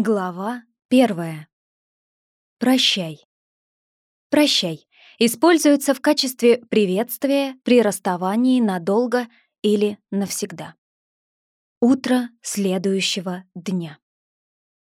Глава первая. Прощай. Прощай используется в качестве приветствия при расставании надолго или навсегда. Утро следующего дня.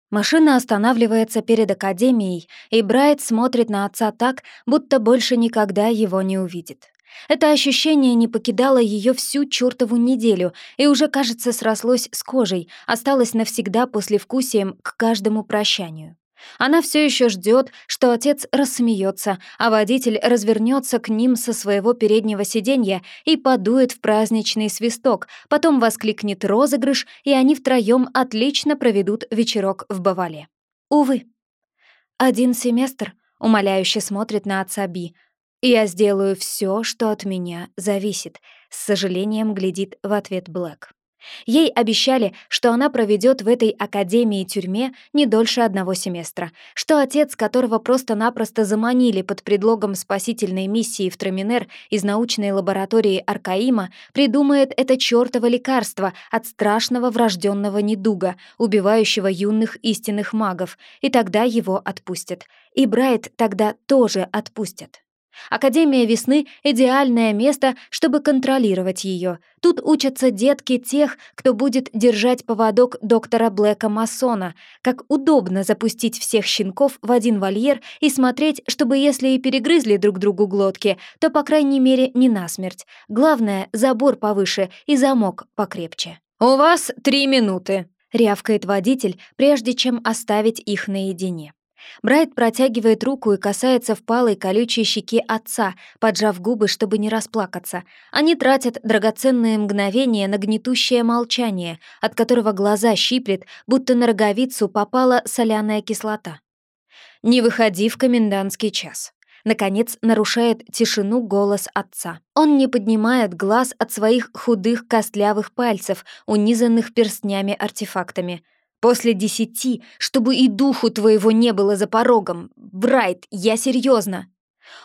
Машина останавливается перед академией, и Брайт смотрит на отца так, будто больше никогда его не увидит. Это ощущение не покидало ее всю чертову неделю и уже, кажется, срослось с кожей, осталось навсегда послевкусием к каждому прощанию. Она все еще ждет, что отец рассмеется, а водитель развернется к ним со своего переднего сиденья и подует в праздничный свисток, потом воскликнет розыгрыш, и они втроем отлично проведут вечерок в Бавале. Увы. Один семестр, умоляюще смотрит на отца Би, «Я сделаю все, что от меня зависит», — с сожалением глядит в ответ Блэк. Ей обещали, что она проведет в этой академии-тюрьме не дольше одного семестра, что отец, которого просто-напросто заманили под предлогом спасительной миссии в Траминер из научной лаборатории Аркаима, придумает это чёртово лекарство от страшного врожденного недуга, убивающего юных истинных магов, и тогда его отпустят. И Брайт тогда тоже отпустят. Академия весны — идеальное место, чтобы контролировать ее. Тут учатся детки тех, кто будет держать поводок доктора Блэка Массона. Как удобно запустить всех щенков в один вольер и смотреть, чтобы если и перегрызли друг другу глотки, то, по крайней мере, не насмерть. Главное — забор повыше и замок покрепче. «У вас три минуты», — рявкает водитель, прежде чем оставить их наедине. Брайт протягивает руку и касается впалой колючей щеки отца, поджав губы, чтобы не расплакаться. Они тратят драгоценные мгновения на гнетущее молчание, от которого глаза щиплет, будто на роговицу попала соляная кислота. «Не выходи в комендантский час», Наконец нарушает тишину голос отца. Он не поднимает глаз от своих худых костлявых пальцев, унизанных перстнями-артефактами. После десяти, чтобы и духу твоего не было за порогом. Брайт, я серьезно.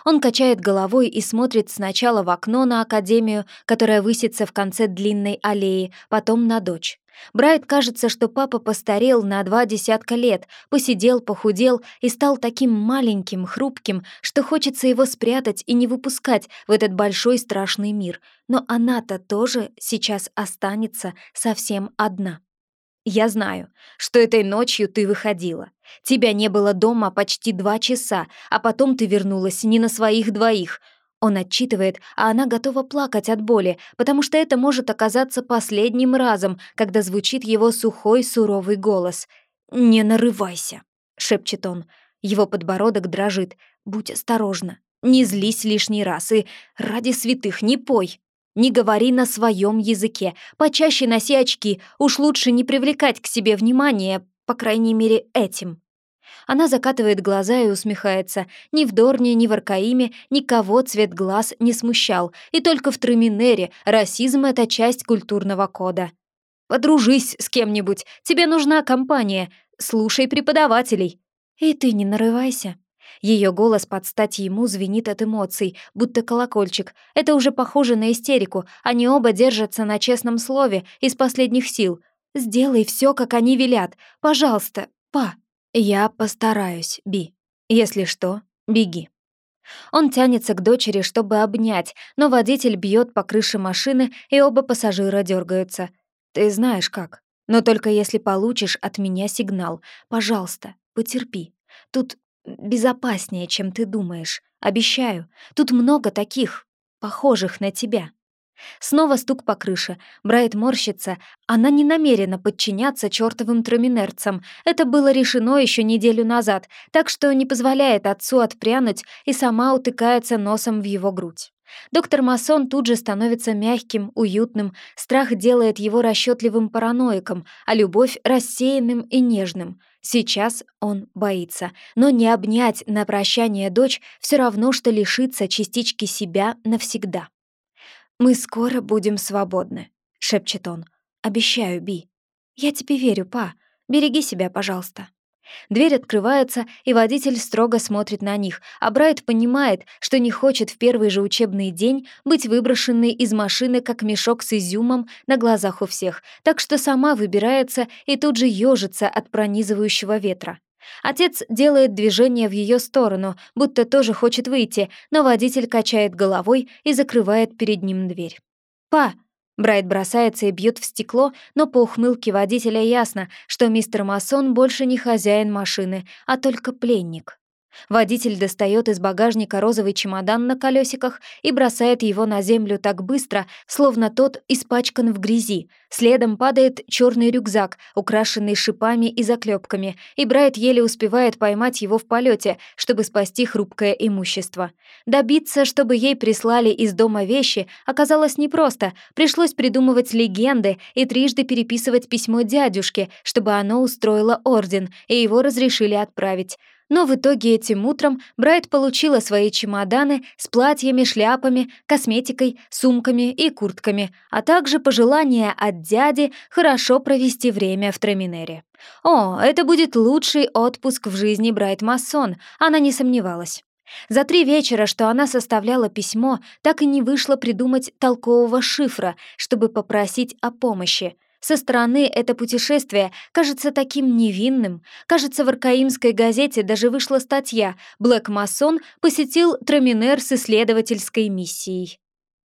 Он качает головой и смотрит сначала в окно на академию, которая высится в конце длинной аллеи, потом на дочь. Брайт кажется, что папа постарел на два десятка лет, посидел, похудел и стал таким маленьким, хрупким, что хочется его спрятать и не выпускать в этот большой страшный мир. Но она-то тоже сейчас останется совсем одна. Я знаю, что этой ночью ты выходила. Тебя не было дома почти два часа, а потом ты вернулась не на своих двоих. Он отчитывает, а она готова плакать от боли, потому что это может оказаться последним разом, когда звучит его сухой, суровый голос. «Не нарывайся», — шепчет он. Его подбородок дрожит. «Будь осторожна, не злись лишний раз и ради святых не пой». Не говори на своем языке, почаще носи очки, уж лучше не привлекать к себе внимания, по крайней мере, этим. Она закатывает глаза и усмехается. Ни в Дорне, ни в Аркаиме никого цвет глаз не смущал, и только в Траминере расизм — это часть культурного кода. «Подружись с кем-нибудь, тебе нужна компания, слушай преподавателей». «И ты не нарывайся», ее голос под стать ему звенит от эмоций, будто колокольчик. Это уже похоже на истерику. Они оба держатся на честном слове из последних сил. «Сделай все, как они велят. Пожалуйста, па». «Я постараюсь, Би. Если что, беги». Он тянется к дочери, чтобы обнять, но водитель бьет по крыше машины, и оба пассажира дергаются. «Ты знаешь как. Но только если получишь от меня сигнал. Пожалуйста, потерпи. Тут безопаснее, чем ты думаешь. Обещаю, тут много таких, похожих на тебя». Снова стук по крыше. Брайт морщится. Она не намерена подчиняться чертовым троминерцам. Это было решено еще неделю назад, так что не позволяет отцу отпрянуть и сама утыкается носом в его грудь. Доктор Масон тут же становится мягким, уютным, страх делает его расчетливым параноиком, а любовь — рассеянным и нежным — Сейчас он боится, но не обнять на прощание дочь все равно, что лишиться частички себя навсегда. «Мы скоро будем свободны», — шепчет он. «Обещаю, Би». «Я тебе верю, па. Береги себя, пожалуйста». Дверь открывается, и водитель строго смотрит на них, а Брайт понимает, что не хочет в первый же учебный день быть выброшенной из машины как мешок с изюмом на глазах у всех, так что сама выбирается и тут же ежится от пронизывающего ветра. Отец делает движение в ее сторону, будто тоже хочет выйти, но водитель качает головой и закрывает перед ним дверь. «Па!» Брайт бросается и бьет в стекло, но по ухмылке водителя ясно, что мистер Масон больше не хозяин машины, а только пленник. Водитель достает из багажника розовый чемодан на колесиках и бросает его на землю так быстро, словно тот испачкан в грязи. Следом падает черный рюкзак, украшенный шипами и заклепками, и Брайт еле успевает поймать его в полете, чтобы спасти хрупкое имущество. Добиться, чтобы ей прислали из дома вещи, оказалось непросто. Пришлось придумывать легенды и трижды переписывать письмо дядюшке, чтобы оно устроило орден, и его разрешили отправить. Но в итоге этим утром Брайт получила свои чемоданы с платьями, шляпами, косметикой, сумками и куртками, а также пожелание от дяди хорошо провести время в Траминере. О, это будет лучший отпуск в жизни Брайт Массон, она не сомневалась. За три вечера, что она составляла письмо, так и не вышло придумать толкового шифра, чтобы попросить о помощи. Со стороны это путешествие кажется таким невинным. Кажется, в Аркаимской газете даже вышла статья «Блэк Масон посетил Траминер с исследовательской миссией».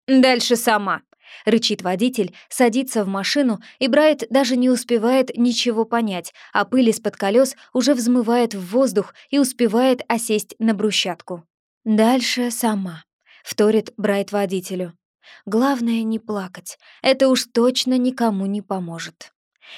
«Дальше сама», — рычит водитель, садится в машину, и Брайт даже не успевает ничего понять, а пыль из-под колес уже взмывает в воздух и успевает осесть на брусчатку. «Дальше сама», — вторит Брайт водителю. Главное не плакать. Это уж точно никому не поможет.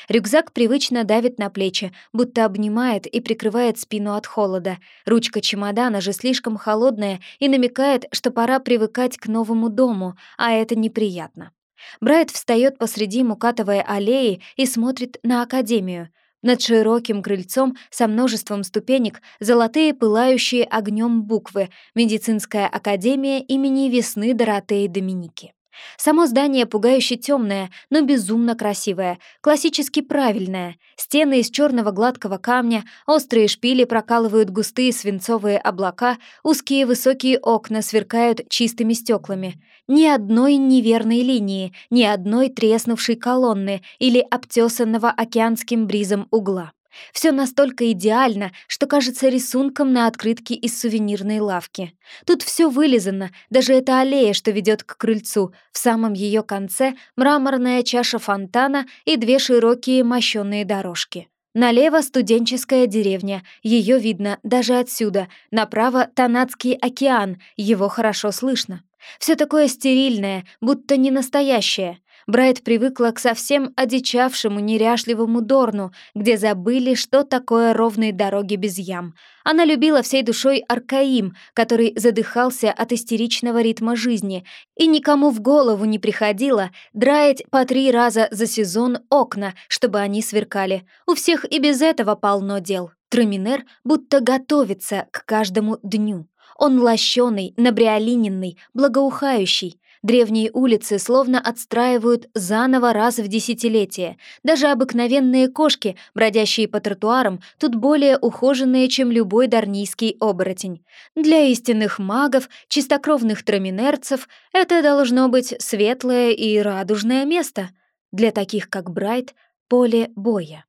Рюкзак привычно давит на плечи, будто обнимает и прикрывает спину от холода. Ручка чемодана же слишком холодная и намекает, что пора привыкать к новому дому, а это неприятно. Брайт встает посреди мукатовой аллеи и смотрит на Академию. Над широким крыльцом со множеством ступенек золотые пылающие огнем буквы «Медицинская академия имени Весны Доротеи Доминики». Само здание пугающе темное, но безумно красивое, классически правильное. Стены из черного гладкого камня, острые шпили прокалывают густые свинцовые облака, узкие высокие окна сверкают чистыми стеклами. Ни одной неверной линии, ни одной треснувшей колонны или обтесанного океанским бризом угла. Все настолько идеально, что кажется рисунком на открытке из сувенирной лавки. Тут все вылизано, даже эта аллея, что ведет к крыльцу. В самом ее конце мраморная чаша фонтана и две широкие мощенные дорожки. Налево студенческая деревня, ее видно даже отсюда. Направо Танатский океан, его хорошо слышно. Все такое стерильное, будто не настоящее. Брайт привыкла к совсем одичавшему неряшливому Дорну, где забыли, что такое ровные дороги без ям. Она любила всей душой Аркаим, который задыхался от истеричного ритма жизни, и никому в голову не приходило драить по три раза за сезон окна, чтобы они сверкали. У всех и без этого полно дел. Траминер будто готовится к каждому дню. Он лощеный, набриолиненный, благоухающий. Древние улицы словно отстраивают заново раз в десятилетие. Даже обыкновенные кошки, бродящие по тротуарам, тут более ухоженные, чем любой дарнийский оборотень. Для истинных магов, чистокровных траминерцев, это должно быть светлое и радужное место. Для таких, как Брайт, поле боя.